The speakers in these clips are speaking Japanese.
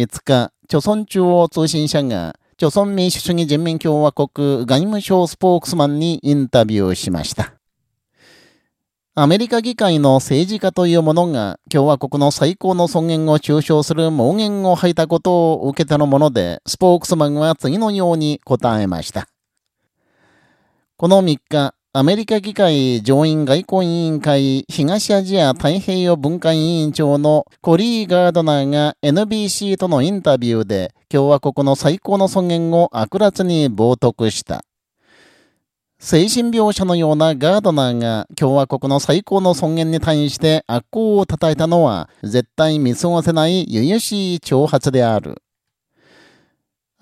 5日、朝鮮中央通信社が、朝鮮民主主義人民共和国外務省スポークスマンにインタビューしました。アメリカ議会の政治家というものが共和国の最高の尊厳を中傷する盲言を吐いたことを受けてのもので、スポークスマンは次のように答えました。この3日、アメリカ議会上院外交委員会東アジア太平洋文化委員長のコリー・ガードナーが NBC とのインタビューで共和国の最高の尊厳を悪辣に冒涜した。精神病者のようなガードナーが共和国の最高の尊厳に対して悪行を叩いたのは絶対見過ごせない由々しい挑発である。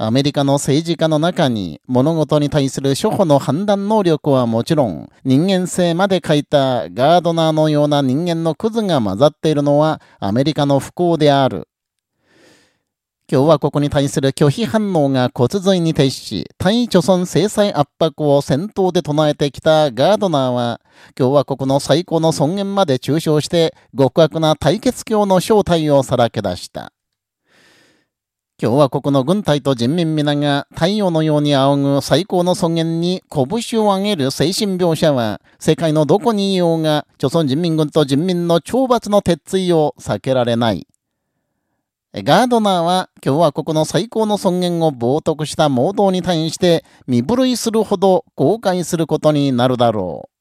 アメリカの政治家の中に物事に対する初歩の判断能力はもちろん、人間性まで書いたガードナーのような人間のクズが混ざっているのはアメリカの不幸である。共和国に対する拒否反応が骨髄に徹し、対貯村制裁圧迫を先頭で唱えてきたガードナーは、共和国の最高の尊厳まで中傷して、極悪な対決教の正体をさらけ出した。共和国の軍隊と人民皆が太陽のように仰ぐ最高の尊厳に拳を上げる精神描写は、世界のどこにいようが、朝鮮人民軍と人民の懲罰の鉄槌を避けられない。ガードナーは共和国の最高の尊厳を冒涜した盲導に対して身震いするほど後悔することになるだろう。